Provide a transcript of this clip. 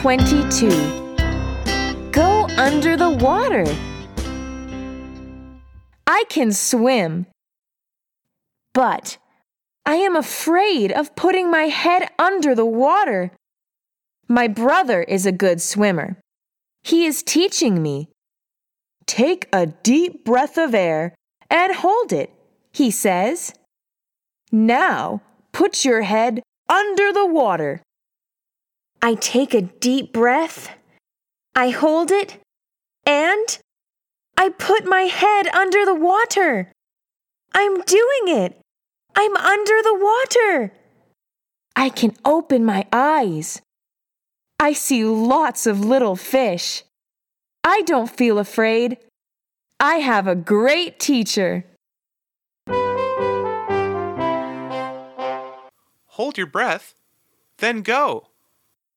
22 Go under the water. I can swim, but I am afraid of putting my head under the water. My brother is a good swimmer. He is teaching me. Take a deep breath of air and hold it, he says. Now put your head under the water. I take a deep breath, I hold it, and I put my head under the water. I'm doing it. I'm under the water. I can open my eyes. I see lots of little fish. I don't feel afraid. I have a great teacher. Hold your breath, then go.